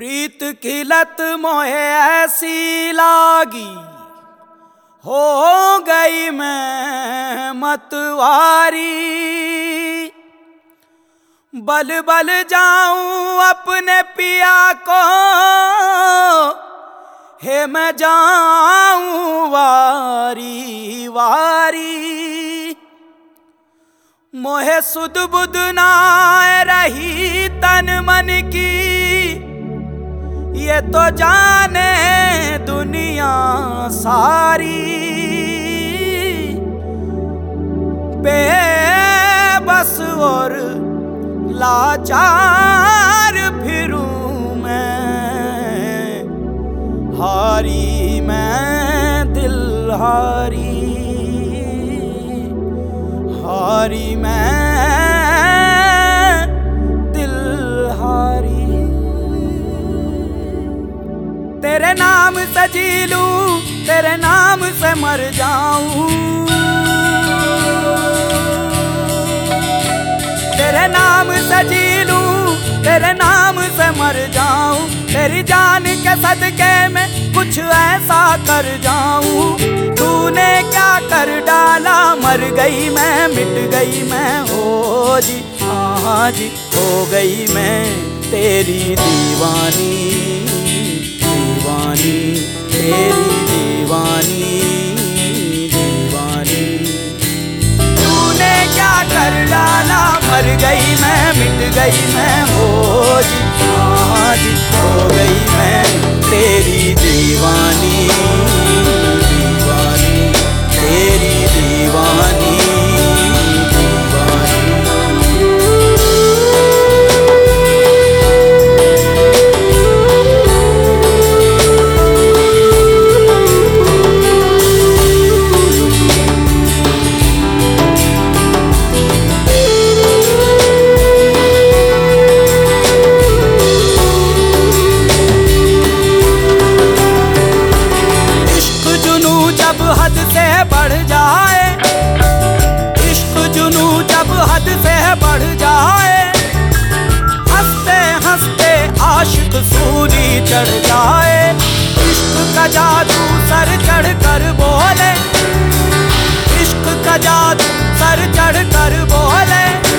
پریت کی لت موہے ایسی لاگی ہو گئی میں متواری بل بل جاؤں اپنے پیا کو ہے میں جاؤں واری واری موہ سد بدھ نہ رہی تن من کی تو جانے دنیا ساری۔ بے بس اور لاچار پھروں میں۔ ہاری میں دل ہاری۔ ہاری میں تیرے نام سے جی لوں تیرے نام سے مر جاؤں تیرے نام سے جی لوں تیرے نام سے مر جاؤں تیری جان کے صدقے میں کچھ ایسا کر جاؤں تو نے کیا کر ڈالا مر گئی میں مٹ گئی میں ہو جی ہاں جی ہو گئی میں تیری دیوانی تیری دیوانی دیوانی۔ تو نے کیا کر ڈالا؟ مر گئی میں مٹ گئی میں۔ سے بڑھ جائے۔ عشق جنو جب حد سے بڑھ جائے۔ ہنستے ہنستے عاشق سوری چڑھ جائے۔ عشق کا جادو سر چڑھ کر بولے۔ عشق کا جادو سر چڑھ کر بولے۔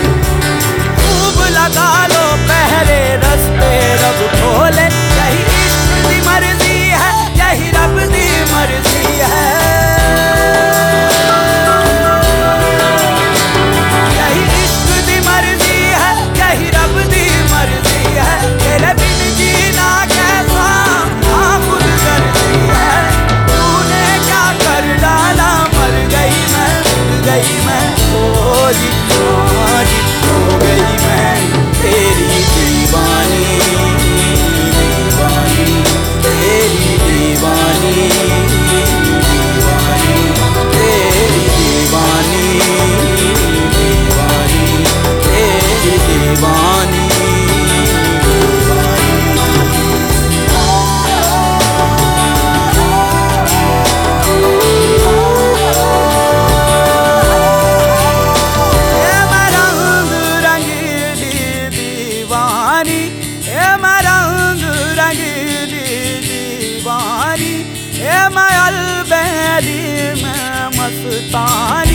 سپار